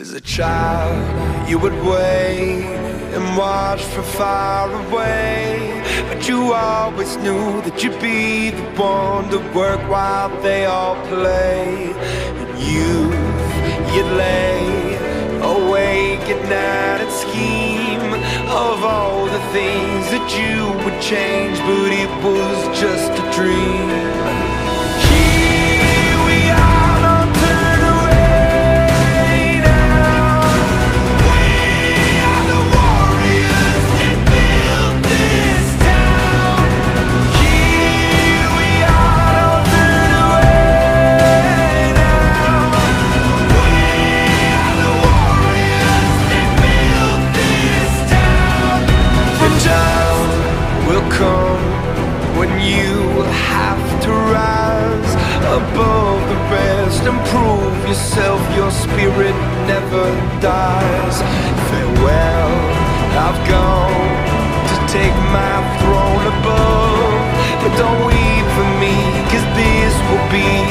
As a child, you would wait and watch from far away. But you always knew that you'd be the one to work while they all play. And you, you'd lay awake at night and scheme of all the things that you would change, but it was just a dream. you will have to rise above the rest and prove yourself. Your spirit never dies. Farewell, I've gone to take my throne above. But don't weep for me, cause this will be